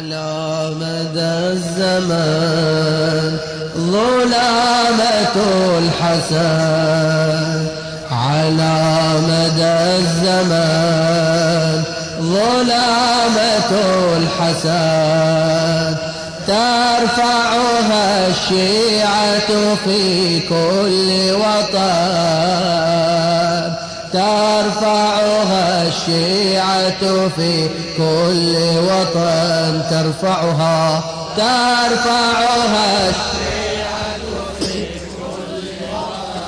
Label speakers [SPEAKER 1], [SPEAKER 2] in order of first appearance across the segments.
[SPEAKER 1] على مدى الزمان ظلامة الحسن. على مدى الزمان ظلامة الحسن. ترفعها الشيعة في كل وطن. ترفعها الشيعة في كل وطن ترفعها ترفعها.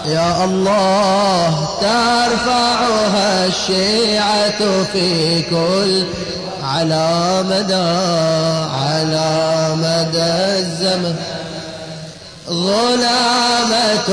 [SPEAKER 1] يا الله ترفعها. الشيعة في كل على مدى على مدى الزمن. ظلامة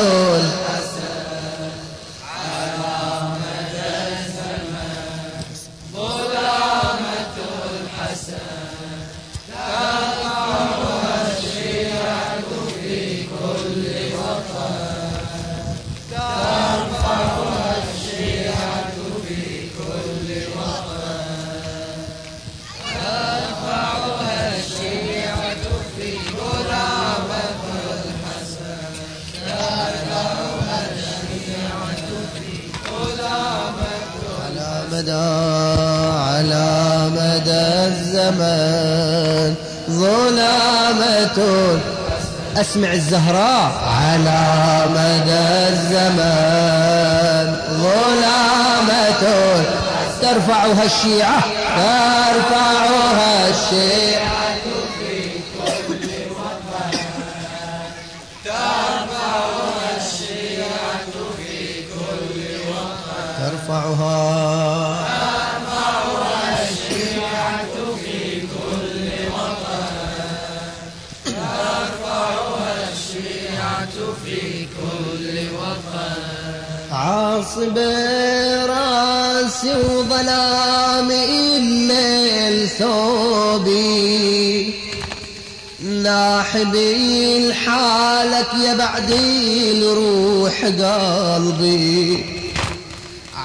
[SPEAKER 1] أسمع الزهراء. على مدى الزمان ظلامة ترفعها الشيعة ترفعها الشيعة. عاصب راسي وظلامي الليل ثوبي ناحبي لحالك يا بعدي الروح قلبي.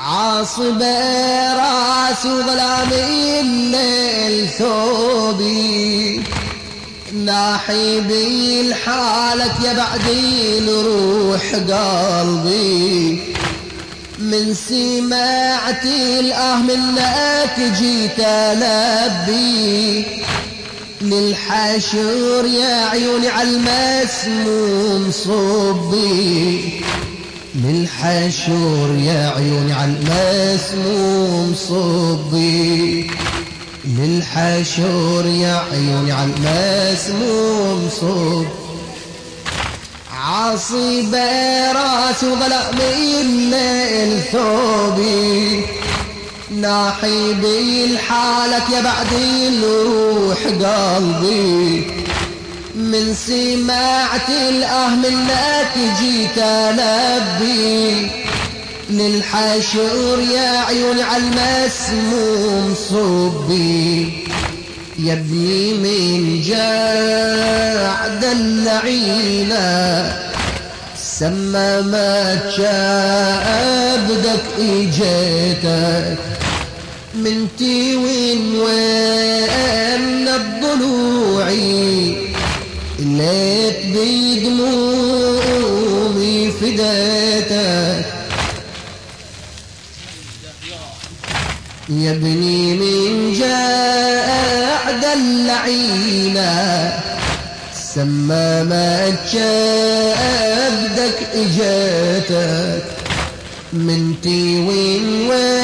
[SPEAKER 1] عاصب راسي وظلامي الليل ثوبي ناحبي لحالك يا بعدي لروح قلبي. من سمعت الآه منك جيت ألبي للحشر يا عيوني على المسموم صبي. للحشور يا عيوني على المسموم صبي. للحشور يا عيوني على المسموم صب عاصب راسي وظلام الليل ثوبي. ناحبي لحالك يا بعدي الروح قلبي. من سمعت الاه منك جيت البي للحشور يا عيوني على المسموم صبي. يا ابني من جاع دلعينا. سما ما بدك إجيتك. من تي وين الضلوعي ليت بدمومي فديتك. يا ابني من جاع دلعينا سما ما بدك اجيتك من تي وين وين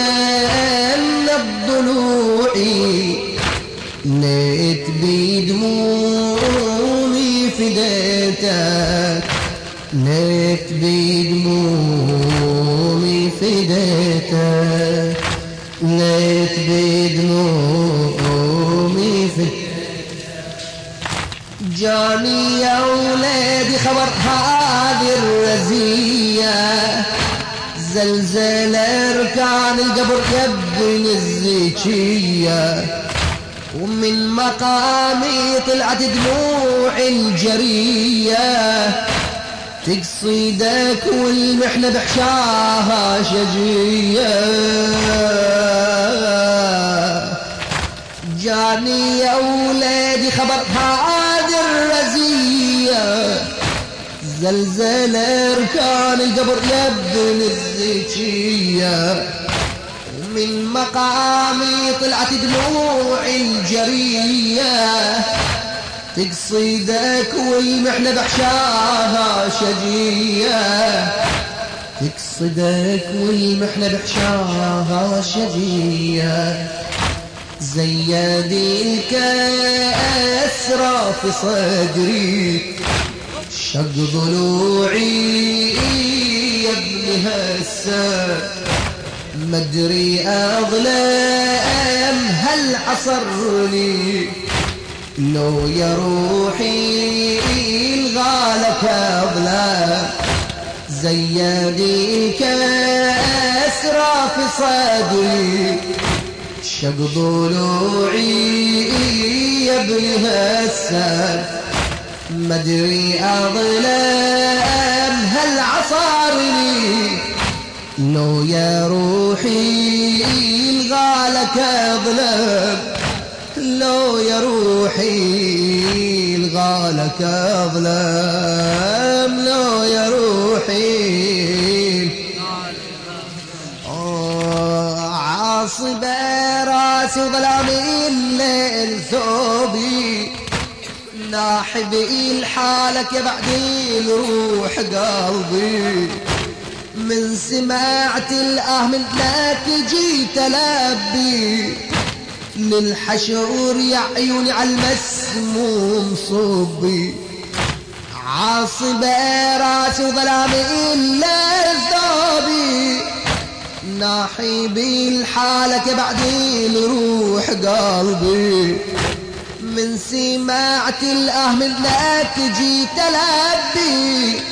[SPEAKER 1] القبر يا ابن الزكية ومن مقامي طلعت دموع الجرية. تقصيدك والمحنة بحشاها شجية. جاني يا ولادي خبر هذه الرزية. زلزل أركان القبر يا ابن الزكية من مقامي طلعت دموع الجرية. تقصيدك والمحنة بحشاها شجية. تقصدك والمحنة بحشاها شجية. زياديك أسرى في صدري. شق ضلوعي يا ابن هسه. مدري أظلم هل عصرني لو يا روحي الغالك أظلم زياديك أسرى في صدري. شق ضلوعي يا ابن هسه مدري أظلم هل عصارني لو يا روحي الغالك أظلم لو يا روحي الغالك أظلم لو يا روحي عاصب راسي وظلامي الليل ثوبي ناحب الحالك يا بعدين روح قلبي. من من لك جيت لبي للحشور يا عيوني على المسموم صبي عاصب راسي وظلامي إلا الذوبي. ناحي بالحالك بعدين روح قلبي. من من لك جيت لبي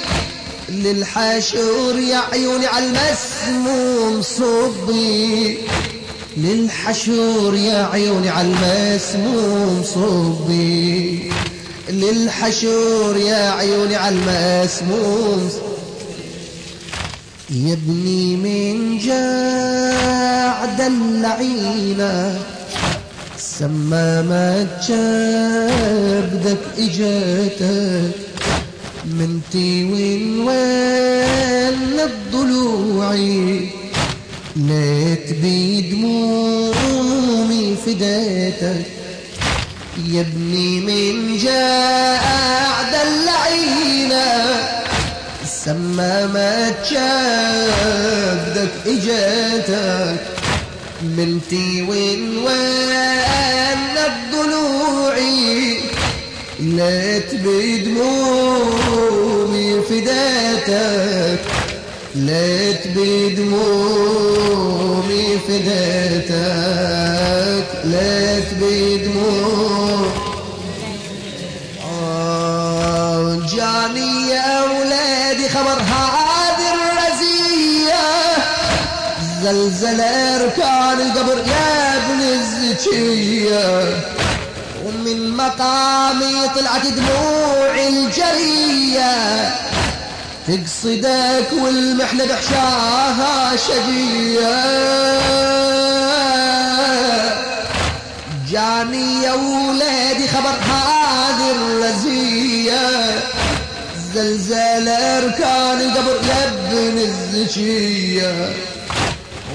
[SPEAKER 1] للحشور يا عيوني على المسموم صبي. للحشور يا عيوني على المسموم صبي. للحشور يا عيوني على المسموم يا ابني من جاع دلعينا سمامة جابدك اجاتك منتي وين وين الضلوعي ليت بدمومي فديتك يا ابني من جاع دلعينا سمامة جابدك إجاتك. منتي وين وين الضلوعي ليت بدمومي فديتك ليت بدمومي فديتك ليت بدمومي. آه جاني يا ولادي خبر هذه الرزية. زلزل اركان القبر يا ابن الزكية. ومن مقامي طلعت دموع الجرية. تقصدك والمحنة بحشاها شجية. جاني يا ولادي خبر هذه الرزية زلزال أركان القبر يا ابن الزكية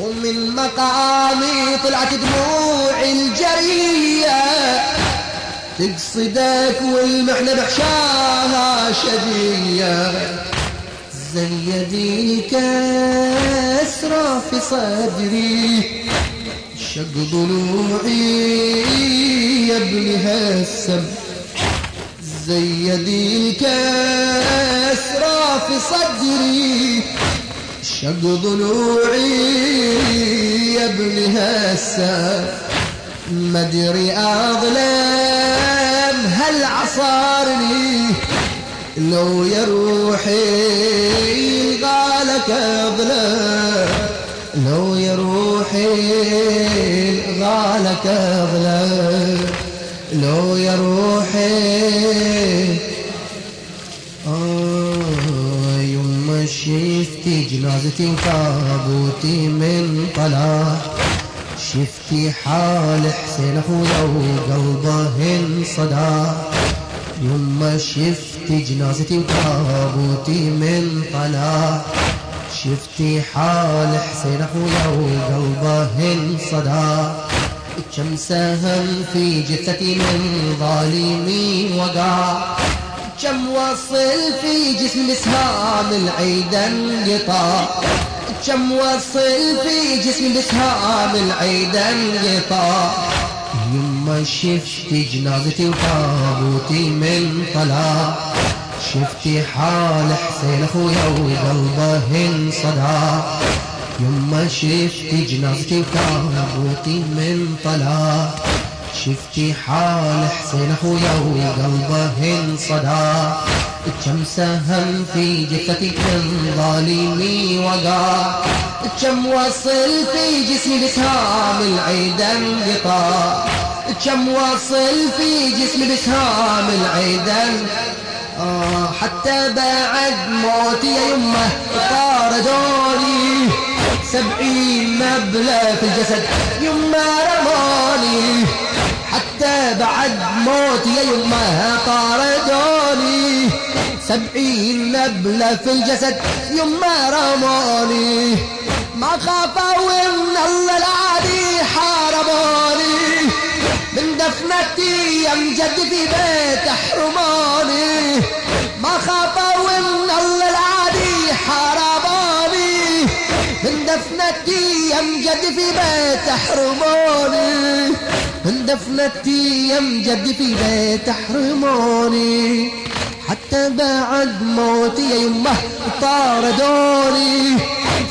[SPEAKER 1] ومن مقامي طلعت دموع الجرية. تقصدك والمحنة بحشاها شجية زيديك أسرى في صدري شق ضلوعي ابن هالسم زيديك أسرى في صدري شق ضلوعي ابن هالسم مدري أظلم هل عصارني لو يا روحي روحي غالك أظلم لو يا روحي. آه يما شفتي جنازتي وتابوتي من طلع شفتي حال حسين أخويا وقلبه انصدى يما شفتي جنازتي وتابوتي من طلا شفتي حال حسين أخويا وقلبه انصدى. كم سهم في جثتي من ظالمي وقع. كم وصل في جسم بسهام العيد انقطع. كم وصل في جسم بسهام العيد انقطع. يما شفتي جنازتي وتابوتي من طلا شفتي حال حسين أخويا وقلبه انصدى يما شفتي جنازتي وتابوتي من طلا شفتي حال حسين أخويا وقلبه انصدى كم سهم في جثتي من ظالمي وقع. كم وصل في جسمي بسهام العيد انقطاع كم وصل في جسمي بسهام العيد آه حتى بعد موتي يا يمه طاردوني سبعين نبلة في الجسد يما رماني. حتى بعد موتي يا يمه طاردوني سبعين نبلة في الجسد يما رماني. ما خافوا ان الله من دفنتي يمجد في بيت حرماني. ما خافوا ان الله العادي حاربوني من دفنتي يمجد في بيت حرماني. من دفنتي يمجد في بيت حرماني. حتى بعد موتي يا يمه طاردوني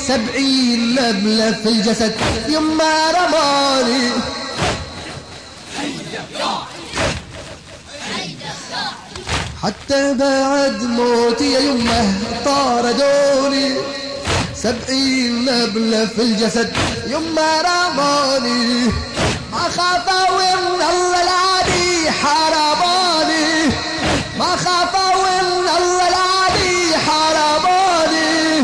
[SPEAKER 1] سبعين نبلة في الجسد يما رماني. حتى بعد موتي يا يمه طاردوني سبعين نبلة في الجسد يما رماني. ما خافوا ان الله العادي حاربوني ما خافوا ان الله العادي حاربوني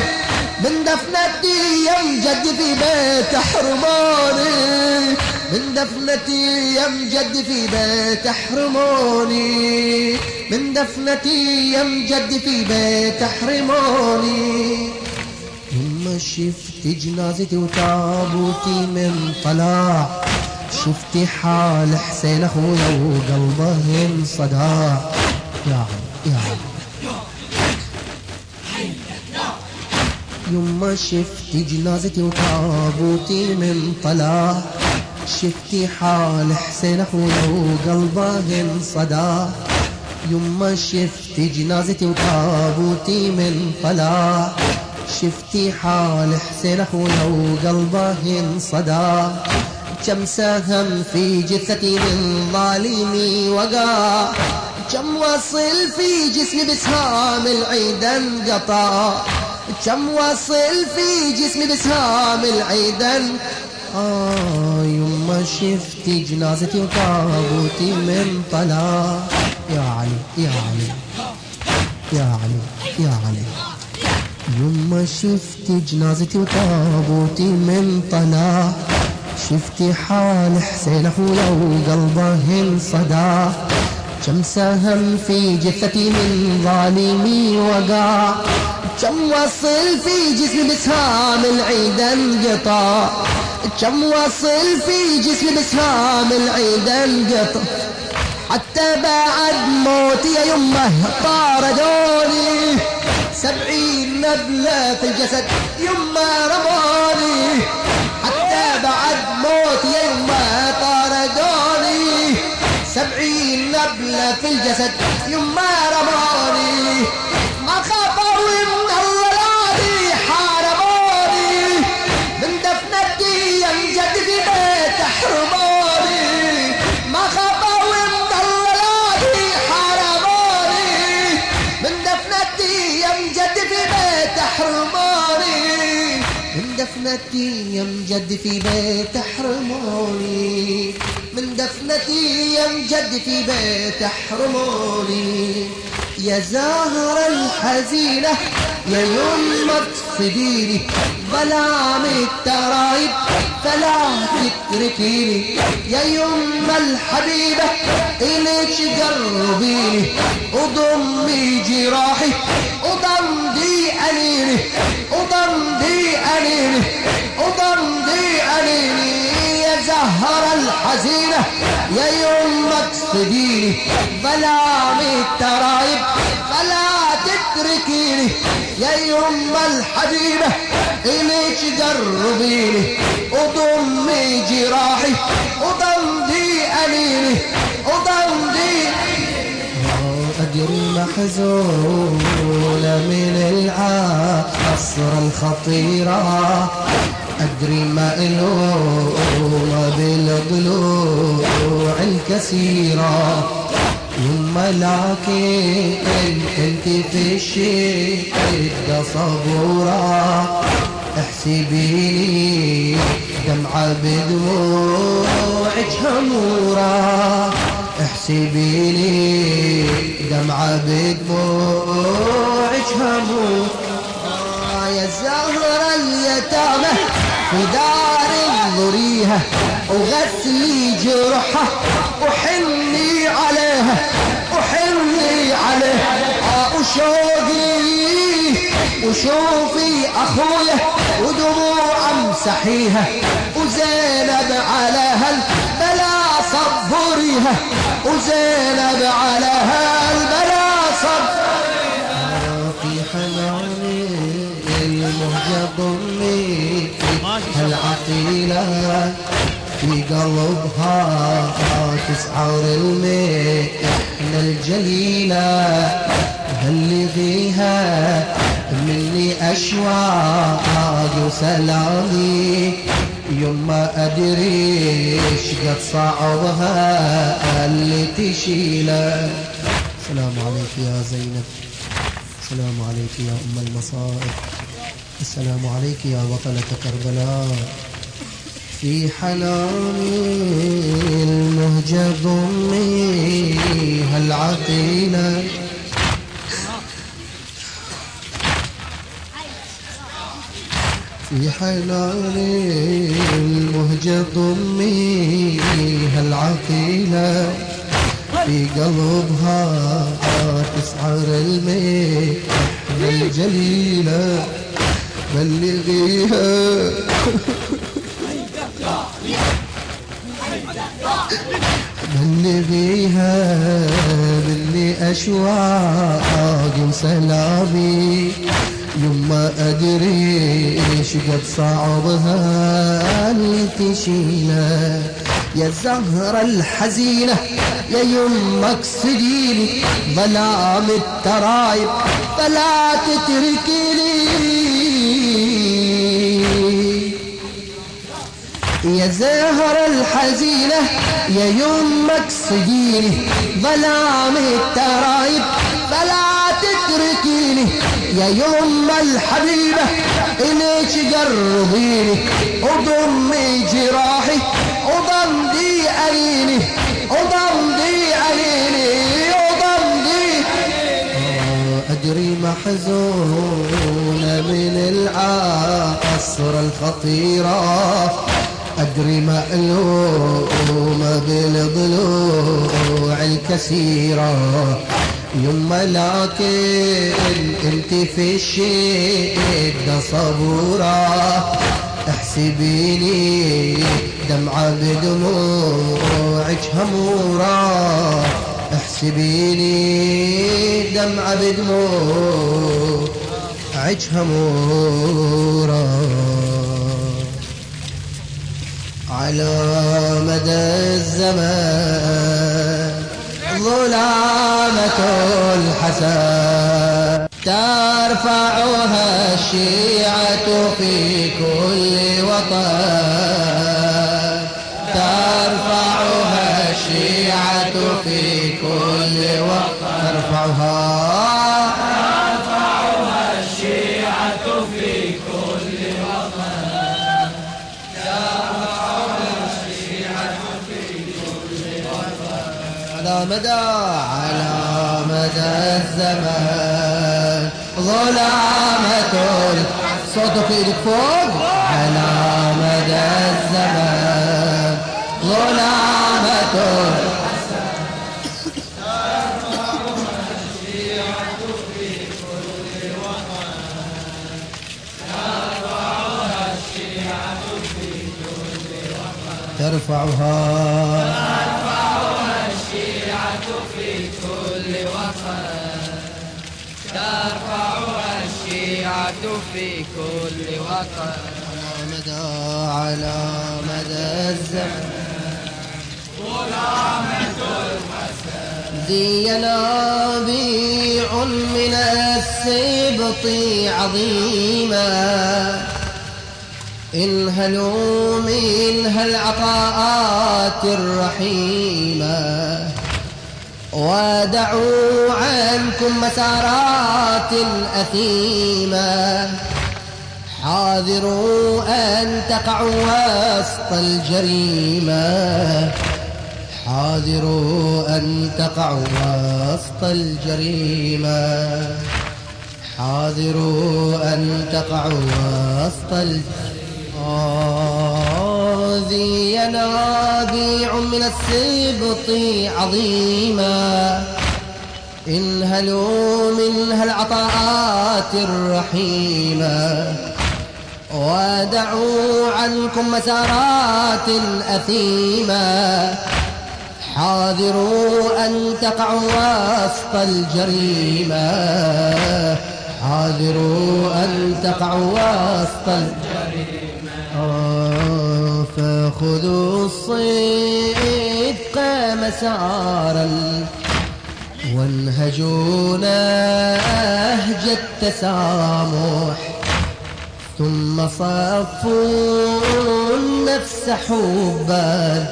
[SPEAKER 1] من دفنتي يمجد في بيت حرموني من دفنتي يمجد في بيت حرموني من دفنتي يمجد في بيت حرموني يما شفت جنازتي وتابوتي من طلاع شفتي حال حسين أخويا وقلبه انصدى يا عم يا عم. يما شفتي جنازتي وتابوتي من طلا شفتي حال حسين اخويا وقلبه انصدى يما شفتي جنازتي وتابوتي من طلا شفتي حال حسين اخويا وقلبه انصدى كم سهم في جثتي من ظالمي وقع كم وصل في جسمي بسهام العيد انقطع. كم وصل في جسمي بسهام العيد آه يما شفتي جنازتي وطابوتي من طلا. يا علي يا علي يا علي يا علي. يما شفتي جنازتي وطابوتي من طلا. شفتي حال حسين اخويا وقلبه انصدى. كم سهم في جثتي من ظالمي وقع. كم وصل في جسمي بسهام العيد انقطع. كم وصل في جسمي بسهام العيد انقطع حتى بعد موتي يا يمه طاردوني سبعين نبلة في الجسد يمه رموني حتى بعد موتي يا يمه طاردوني سبعين نبلة في الجسد يما دفنتي يمجد في بيت حرموني من دفنتي يمجد في بيت حرموني يا زهرة الحزينة يا يمة صديري ظلام الترايب فلا تتركيني يا يم الحبيبة إليك قربيني وضمي جراحي وضمدي أنيني. وضمدي أنيني. وضمدي أنيني يا زهر الحزينة يا يمك صديني ظلام الترايب فلا تتركيني يا يم الحبيبة إليك قربيني وضمي جراحي وضمدي أنيني وضمدي أجري محزون من العصر الخطيرة أدري مألوم بالضلوع الكثيرة يما لكن انت في الشدة صبورة احسبيني دمعة بدموعك همورة احسبيني دمعة بدموعك همورة يا زهر اليتامى. في دار ضريها وغسلي جرحها وحني عليها وحني عليها. آه وشوقي وشوفي أخويا ودموع امسحيها وزينب عليها البلا صبريها وزينب عليها البلا العقيلة في قلبها تسعر المحنة الجليلة بلغيها مني أشواق وسلامي يما أدري قد صعبها اللي تشيله السلام عليك يا زينب. السلام عليك يا أم المصائب. السلام عليك يا بطلة كربلاء في حناني المهجة ضمي هالعقيلة في حناني المهجة ضمي هالعقيلة في قلبها تسعر المحنة الجليلة بلغيها. بلغيها مني أشواق وسلامي يما أدري إيش قد صعبها اللي تشيله يا زهرة الحزينة يا يمك سجيني ظلام الترايب فلا تتركيني. يا زهر الحزينة يا يمك سجيني ظلام الترايب فلا تتركيني يا يم الحبيبة إليك قربيني وضمي جراحي وضمدي أنيني. وضمدي أنيني. وضمدي أدري محزون من العصر الخطيرة. أدري مألوم بالضلوع الكثيرة. يما لكن أنت في الشدة صبورة. احسبيني دمعة بدموعك همورة. احسبيني دمعة بدموعك همورة. على مدى الزمان ظلامة الحسن. ترفعها الشيعة في كل وطن. مدى على مدى الزمان. ظلامة صوتك إيدك فوق. على مدى الزمان. ظلامة ترفعها.
[SPEAKER 2] ترفعها الشيعة في كل وطن
[SPEAKER 1] على مدى على مدى الزمن.
[SPEAKER 2] غلامة الحسن
[SPEAKER 1] دينا بيع من السبط عظيما. انهلوا منها العطاءات الرحيمة ودعوا عنكم مسارات أثيمة حاذروا أن تقعوا وسط الجريمة. حاذروا أن تقعوا وسط الجريمة. حاذروا أن تقعوا وسط الجريمة ذي ينابيع من السبط عظيما. انهلوا منها العطاءات الرحيمة. ودعوا عنكم مسارات أثيمة. حاذروا أن تقعوا وسط الجريمة. حاذروا أن تقعوا وسط الجريمة. فخذوا الصدق مسارا وانهجوا نهج التسامح. ثم صفوا النفس حبا.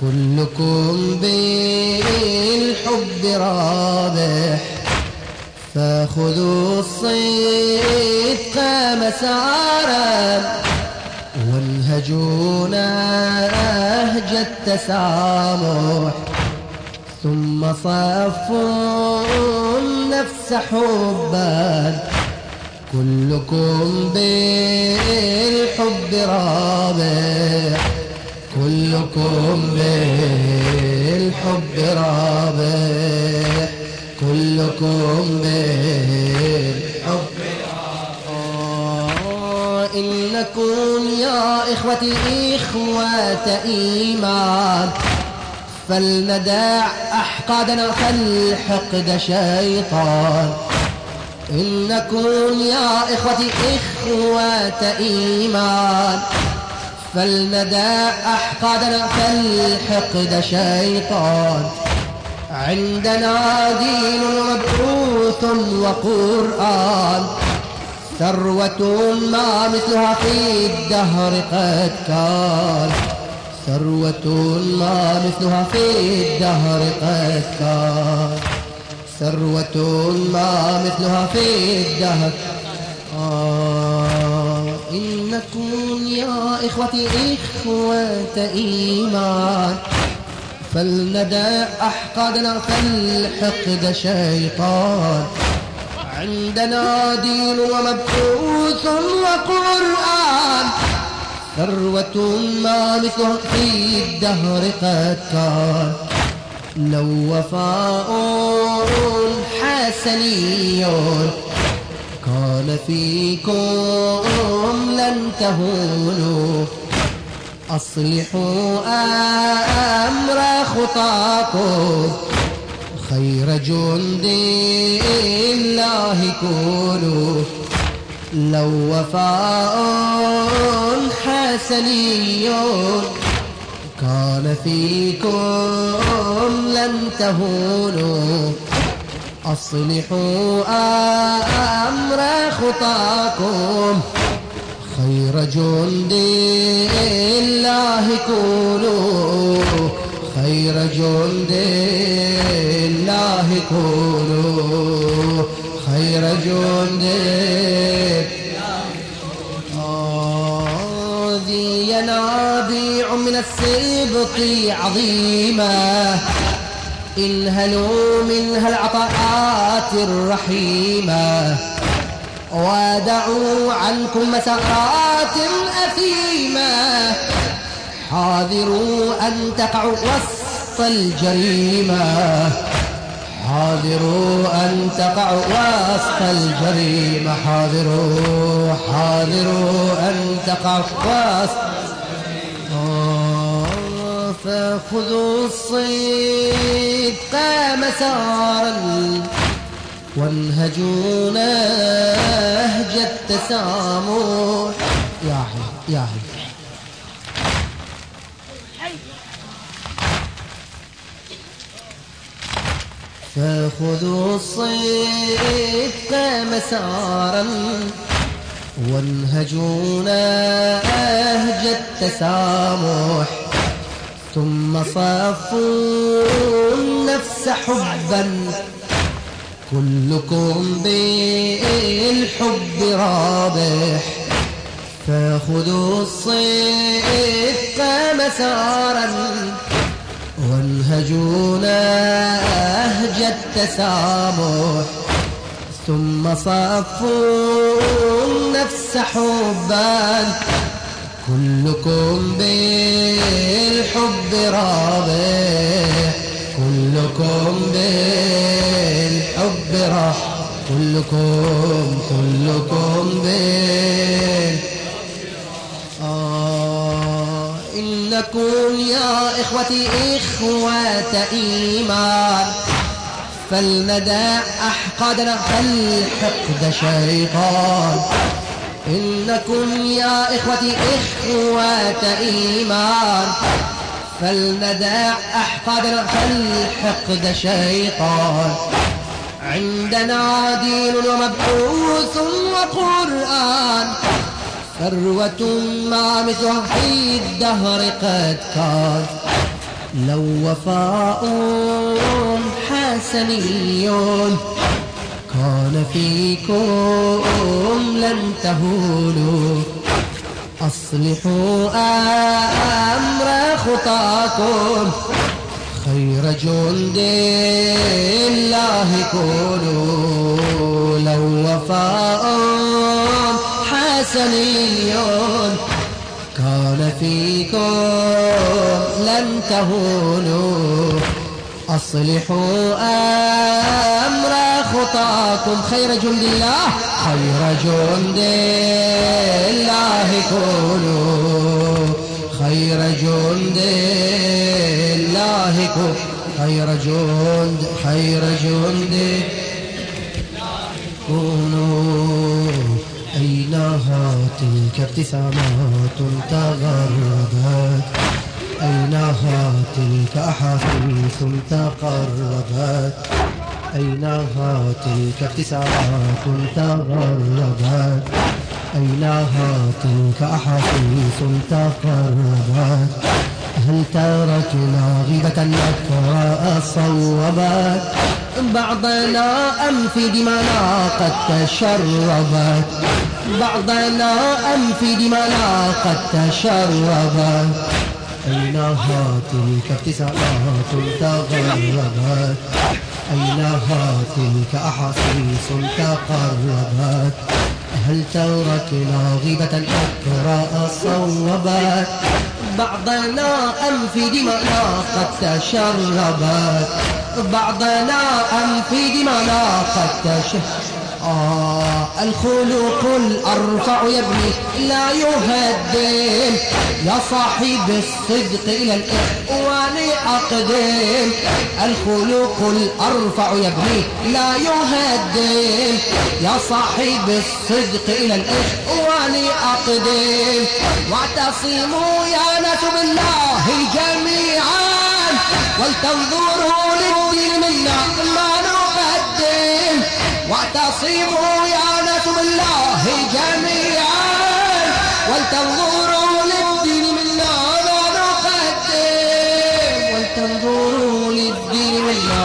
[SPEAKER 1] كلكم بالحب رابح. فخذوا الصدق مسارا وانهجوا نهج التسامح ثم صفوا النفس حبا كلكم بالحب رابع كلكم بالحب رابع كلكم بالحب إن نكون يا إخوتي إخوة إيمان فلندع أحقادنا فالحقد شيطان إن نكون يا إخوتي إخوة إيمان فلندع أحقادنا فالحقد شيطان عندنا دين مبعوث وقرآن ثروة ما مثلها في الدهر قد كان ثروة ما مثلها في الدهر قد كان ثروة ما مثلها في الدهر آه إنكم يا إخوتي إخوة إيمان. فلندع أحقادنا فالحقد شيطان. عندنا دين ومبعوث وقرآن. ثروة ما مثل في الدهر قد كان. لو وفاء حسني كان فيكم لن تهونوا. أصلحوا أمر خطاكم. خير جند الله كونوا. لو وفاء حسني كان فيكم لن تهونوا. أصلحوا أمر خطاكم. خير جند الله كونوا. خير جند الله كونوا خير جند ذي ينابيع من السبط عظيمة. انهلوا منها العطاءات الرحيمة. ودعوا عنكم مسارات أثيمة. حاذروا أن تقعوا وسط الجريمة. حاذروا أن تقعوا وسط الجريمة. حاذروا حاذروا أن تقعوا وسط فخذوا الصيد مسارا وانهجوا نهج التسامح. يا حي يا حي. فخذوا الصدق مسارا وانهجوا نهج التسامح ثم صفوا النفس حبا. كلكم بالحب رابح. فخذوا الصدق مسارا وانهجوا نهج التسامح ثم صفوا النفس حبا كلكم بالحب رابح كلكم بالحب راح كلكم كلكم بال آه إنكم يا إخوتي إخوة إيمان. فلندع أحقادنا فالحقد شيطان إنكم يا إخوتي إخوة إيمان. فلندع أحقادنا فالحقد شيطان عندنا دين ومبعوث وقرآن. ثروة مثلها في الدهر قد كان لو وفاء حسني كان فيكم لن تهونوا. أصلحوا أمر خطاكم خير جند الله كونوا. حسني كان فيكم لن تهونوا. أصلحوا أمر خطاكم. خير جند الله خير جند الله كونوا. خير جند الله كونوا خير جند خير جند كونوا. أينها تلك ابتسامات تغربت. أينها تلك أحاسيس تقربت أينها تلك ابتسامات تغربت؟ أينها تلك أحاسيس تقربت هل تركنا غيبة نكرا صوبت بعضنا أم في دمانا قد تشربت. بعضنا أم في قد تشربت. أينها تلك ابتسامات تغربت. أينها تلك أحاسيس تقربت. هل تركنا غيبة أكرا صوبت. بعضنا أم في دمانا قد تشربت. بعضنا أم في دمانا قد تشربت. الخلق الأرفع يبني لا يهدم. يا صاحب الصدق إلى الإخوان أقدم. الخلق الأرفع يبني لا يهدم. يا صاحب الصدق إلى الإخوان أقدم. واعتصموا يا ناس بالله جميعا. ولتنظروا للدين منا ما نقدم. واعتصموا يا ناس بالله جميعا ولتنظروا للدين منا نقدم؟ ولتنظروا للدين منا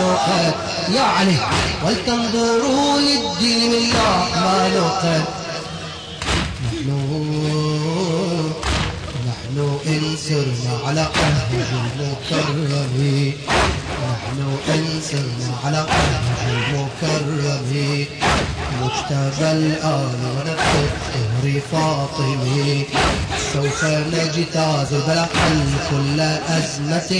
[SPEAKER 1] نقدم؟ يعني ولتنظروا للدين منا ما نقدم؟ نحن نحن إن سرنا على أهل المكرمين إن سرنا على أهل المكرمين مجتبى الآن الطهر فاطمي سوف نجتاز البلاء كل أزمة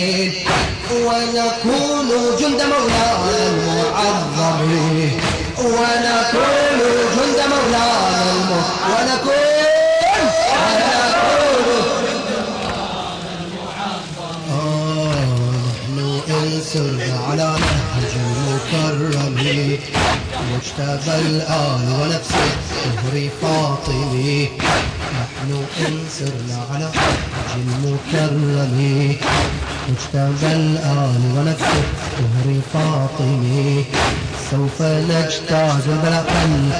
[SPEAKER 1] ونكون جند مولانا المعظم. ونكون جند مولانا المعظم. ونكون مجتبى الآن ونفس الطهر فاطمي. نحن إن سرنا على نهج المكرم مجتبى الآن ونفس الطهر فاطمي. سوف نجتاز البلاء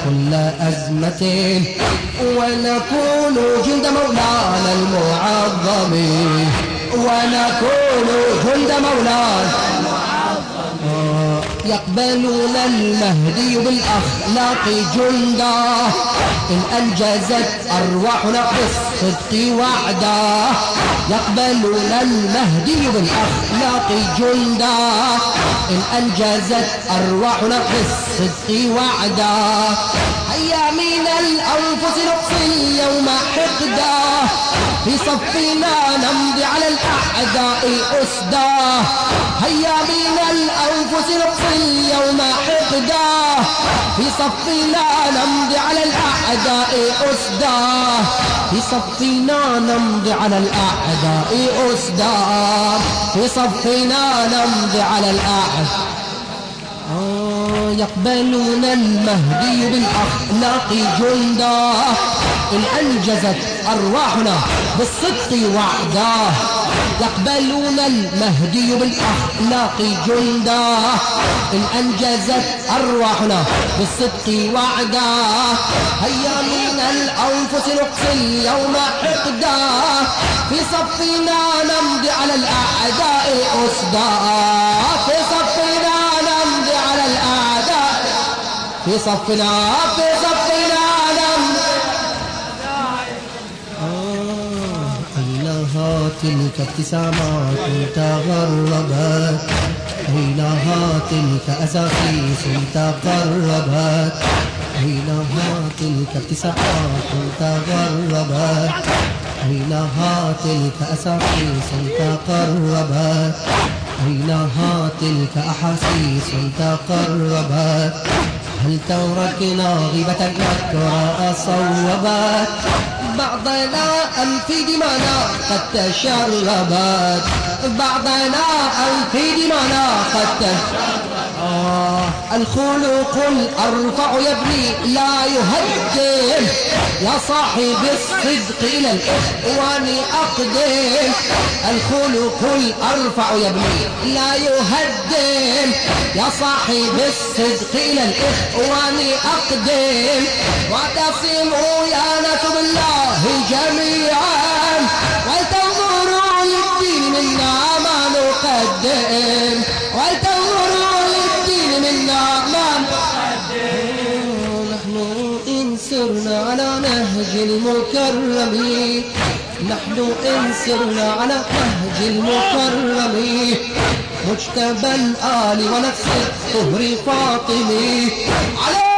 [SPEAKER 1] كل أزمة. ونكون جند مولانا المعظم. ونكون جند مولانا يقبلون المهدي بالأخلاق جندا. إن أنجزت أرواحنا بالصدق وعدا. يقبلون المهدي بالأخلاق جندا. إن أنجزت أرواحنا بالصدق وعدا. هيا من الأنفس نقصي اليوم حقدا. في صفنا نمضي على الأعداء أسدا. هيا من الأنفس نقصي اليوم حقدا. في صفنا نمضي على الأعداء أسدا. في صفنا نمضي على الأعداء أسدا. في صفنا نمضي على الأعداء يقبلون المهدي بالأخلاق جندا. إن أنجزت أرواحنا بالصدق وعدا. يقبلون المهدي بالأخلاق جندا. إن أنجزت أرواحنا بالصدق وعدا. هيا من الأنفس نقصي اليوم حقدا في صفنا نمضي على الأعداء أسدا. في صفنا في صفنا في صفنا نمضي آه، أينها تلك ابتسامات تغربت. أينها تلك أساسيس تقربت أينها تلك ابتسامات تغربت. أينها تلك أساسيس تقربت أينها تلك أحاسيس تقربت هل تركنا غيبة نكرى صوبت بعضنا أن في دمانا قد تشربت بعضنا أن في دمانا قد تشربت آه الخلق الأرفع يبني لا يهدم يا صاحب الصدق إلى الإخوان أقدم. الخلق الأرفع يبني لا يهدم يا صاحب الصدق إلى الإخوان أقدم. واعتصموا يا ناس بالله جميعا. ولتنظروا للدين منا ما نقدم. نهج المكرم. نحن إن سرنا على نهج المكرم. مجتبى الآل ونفس الطهر فاطمي. عليه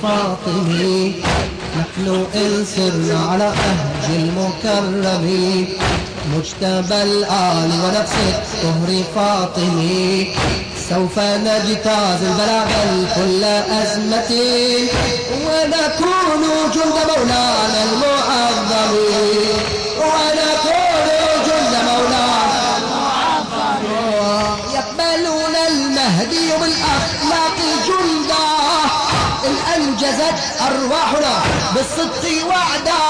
[SPEAKER 1] الطهر فاطمي نحن إن سرنا على نهج المكرم. مجتبى الآل ونفس الطهر فاطمي. سوف نجتاز البلاء بل كل أزمة ونكون جند مولانا المعظم. ونكون جند مولانا يقبلون المهدي بالأخلاق أنجزت أرواحنا بالصدق وعدا.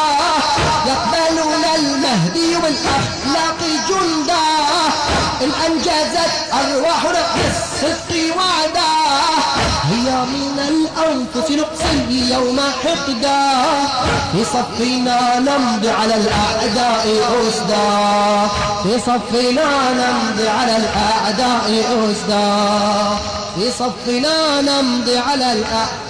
[SPEAKER 1] يقبلنا المهدي بالأخلاق جندا. إن أنجزت أرواحنا بالصدق وعدا. هي من الأنفس نقصي يوم حقدا. في صفنا نمضي على الأعداء أسدا في صفنا نمضي على الأعداء أسدا في صفنا نمضي على الأعداء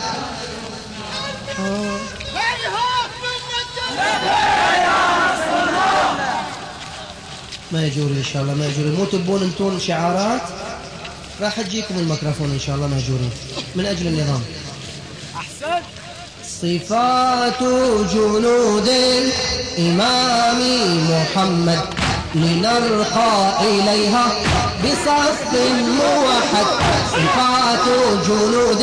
[SPEAKER 1] ما يجوري إن شاء الله ما يجوري مو تبون أنتون شعارات؟ راح تجيكم الميكروفون إن شاء الله ما يجوري من أجل النظام.
[SPEAKER 2] أحسن.
[SPEAKER 1] صفات جنود الإمام محمد. لنرقى إليها بصف موحد. صفات جنود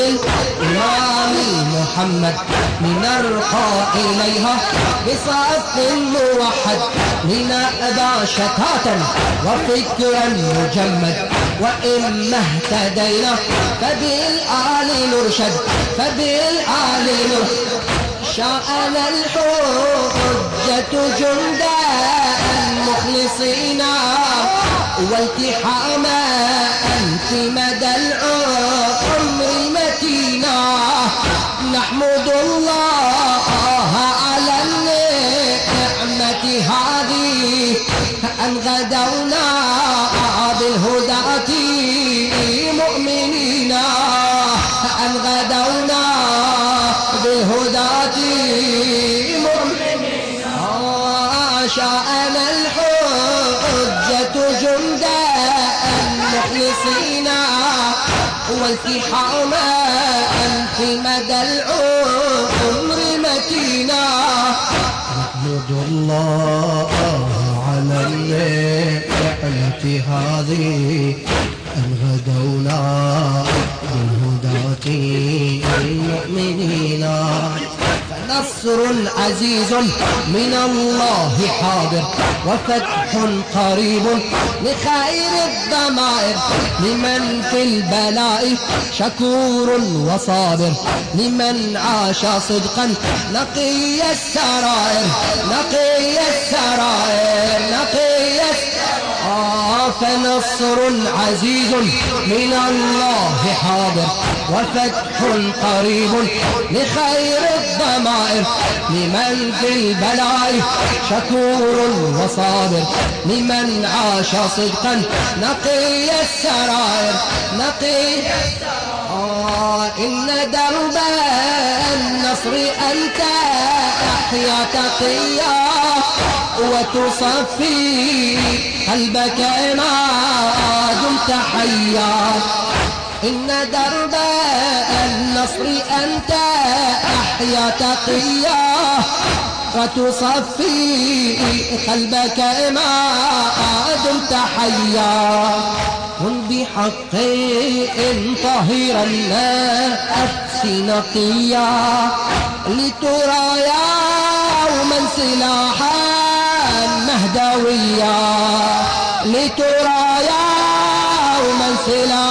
[SPEAKER 1] الإمام محمد. لنرقى إليها بصف موحد. لنأبى شتاتا وفكرا مجمد. وإما اهتدينا فبالآل نرشد. فبالآل نرشد. شاءنا الحجة جندا. مخلصين. والتحاما في مدى العمر متينا نحمد الله على النعمة هذه أن غدونا بالهداة والتحاما في مدى العمر متينا نحمد الله على النعمة هذه أن غدونا بالهداة المؤمنين. فنصر عزيز من الله حاضر وفتح قريب لخير الضمائر لمن في البلاء شكور وصابر لمن عاش صدقا نقي السرائر نقي السرائر نقي السرائر. فنصر عزيز من الله حاضر وفتح قريب لخير الضمائر لمن في البلاء شكور وصابر لمن عاش صدقا نقي السرائر نقي آه إن درب النصر أنت أحيا تقيا وتصفي قلبك ما دمت حيا. إن درب النصر أنت أحيا تقيا وتصفي قلبك ما دمت حيا. كن بحق طهيرا النفس نقيا لترى يوما سلاحا مهدويا لترى يوما سلاحا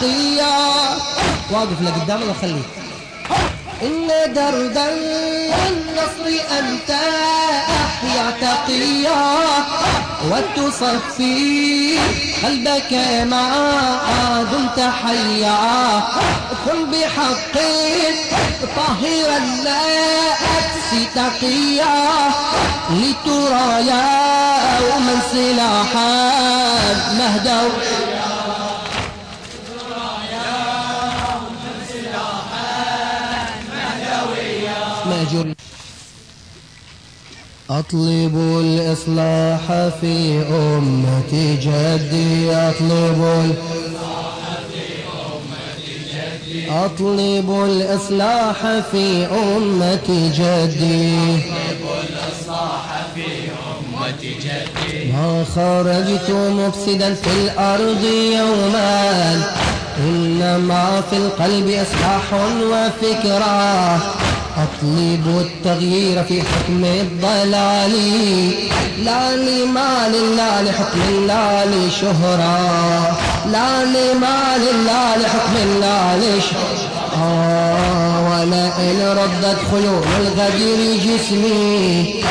[SPEAKER 1] تقيا واقف لقدام ولا خليك إن درب النصر أنت أحيا تقيا. وتصفي قلبك ما دمت حيا. كن بحق طاهر النفس تقيا. لترى يوما سلاحا مهدوا مأجور أطلب الإصلاح في أمة جدي أطلب ال- أطلب الإصلاح في أمة جدي. ما خرجت مفسدا في الأرض يوما. إنما في القلب إصلاح وفكرة أطلب التغيير في حكم الضلال. لا لمال لا لحكم لا لشهرة لا لمال لا لحكم لا لشهرة ولئن ردت خيول الغدير جسمي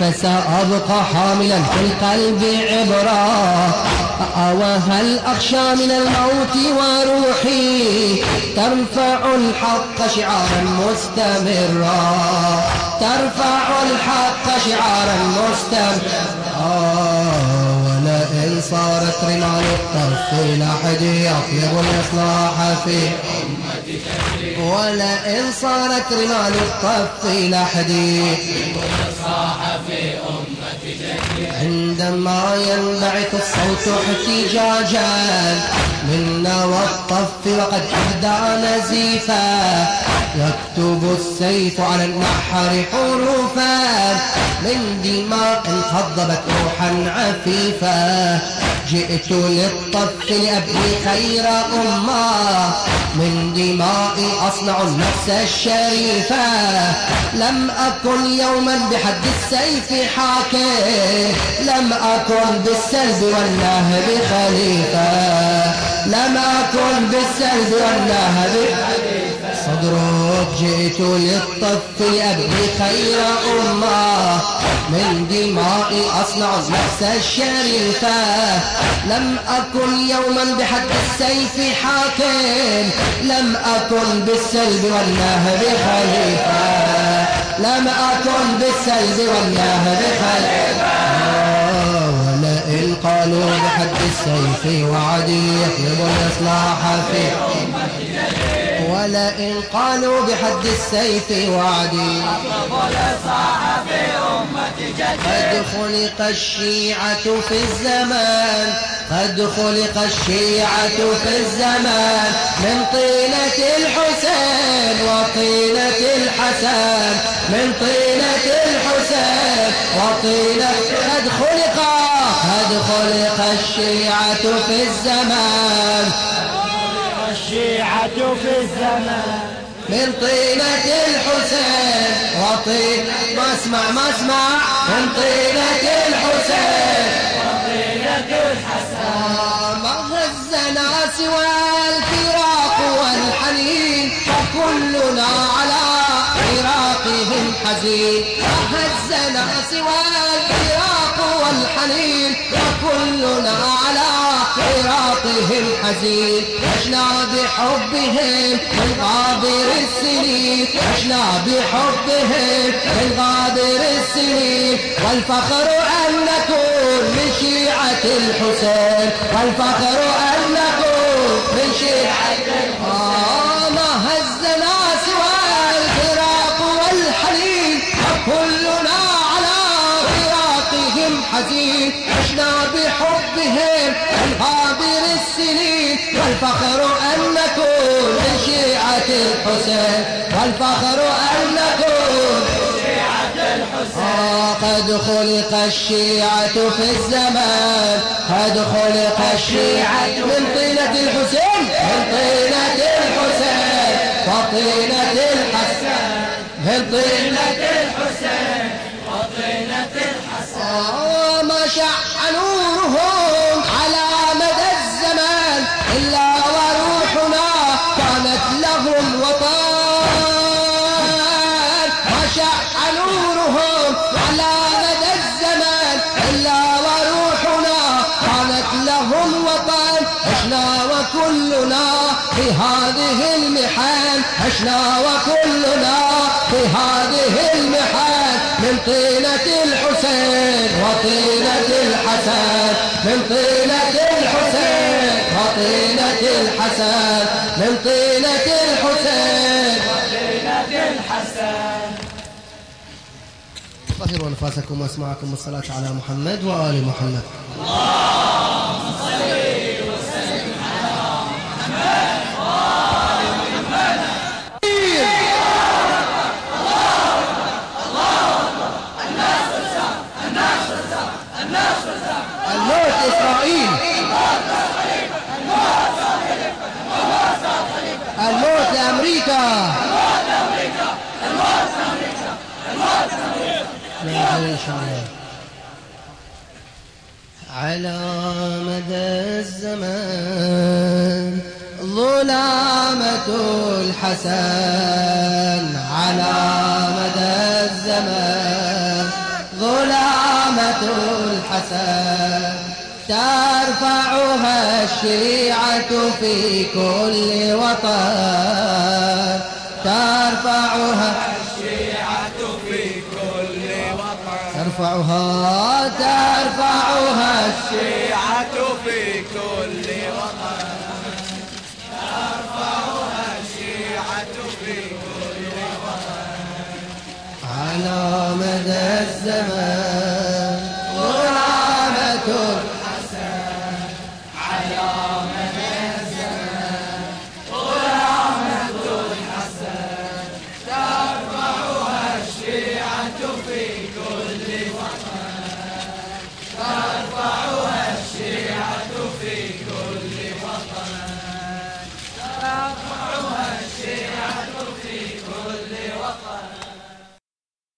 [SPEAKER 1] فسأبقى حاملا في القلب عبرة وهل أخشى من الموت وروحي؟ ترفع الحق شعارا مستمرا. ترفع الحق شعارا مستمرا. ولئن صارت رمال الطرف لحد يطلب الإصلاح في ولئن صارت رمال الطف لحد يطلب الإصلاح في عندما ينبعث الصوت احتجاجا. من نوى الطف وقد أهدى نزيفا. يكتب السيف على النحر حروفا. من دماء خضبت روحا عفيفا. جئت للطف لأبني خير أمة. من دمائي أصنع النفس الشريفة. لم أكن يوما بحد السيف حاكم. لم أكن بالسلب والنهب خليفة. لم أكن بالسلب والنهب صدرك جئت للطف لأبني خير أمة. من دمائي أصنع النفس الشريفة. لم أكن يوما بحد السيف حاكم. لم أكن بالسلب والنهب خليفة. لم أكن بالسلب والنهب خليفة. قالوا بحد السيف وعدي يطلب الإصلاح في ولئن قالوا بحد السيف وعدي قد خلق الشيعة في الزمان. قد خلق الشيعة في الزمان من طينة الحسين وطينة الحسن. من طينة الحسين وطينة قد خلق قد خلق الشيعة في الزمان.
[SPEAKER 3] الشيعة في الزمان.
[SPEAKER 1] من طينة الحسين. وطين ما اسمع ما اسمع. من طينة الحسين.
[SPEAKER 3] وطينة الحسن
[SPEAKER 1] ما غزنا سوى الفراق والحنين. فكلنا على فراقهم حزين. ما هزنا سوى الفراق والحنين فكلنا على فراقهم حزين. عشنا بحبهم من غابر السنين. عشنا بحبهم من غابر السنين. والفخر أن نكون من شيعة الحسين. والفخر أن نكون والفخر أن نكون من شيعة الحسين؟ والفخر أن نكون آه قد خلق الشيعة في الزمان. قد خلق الشيعة من طينة الحسين. من طينة الحسين. وطينة الحسن من طينة
[SPEAKER 3] الحسين. وطينة الحسن
[SPEAKER 1] آه عشنا وكلنا في هذه المحن من طينة الحسين وطينة الحسن من طينة الحسين وطينة الحسن من طينة الحسين.
[SPEAKER 3] وطينة الحسن
[SPEAKER 1] طهروا أنفاسكم وأسماعكم بالصلاة على محمد وآل محمد. الموت إسرائيل الموت لأمريكا. الموت لأمريكا على مدى الزمان ظلامة الحسن. على مدى الزمان الحسن ترفعها الشيعة في كل وطن. ترفعها
[SPEAKER 2] الشيعة في كل وطن
[SPEAKER 1] ترفعها ترفعها
[SPEAKER 2] الشيعة في كل وطن. ترفعها الشيعة في كل
[SPEAKER 1] على مدى الزمان good.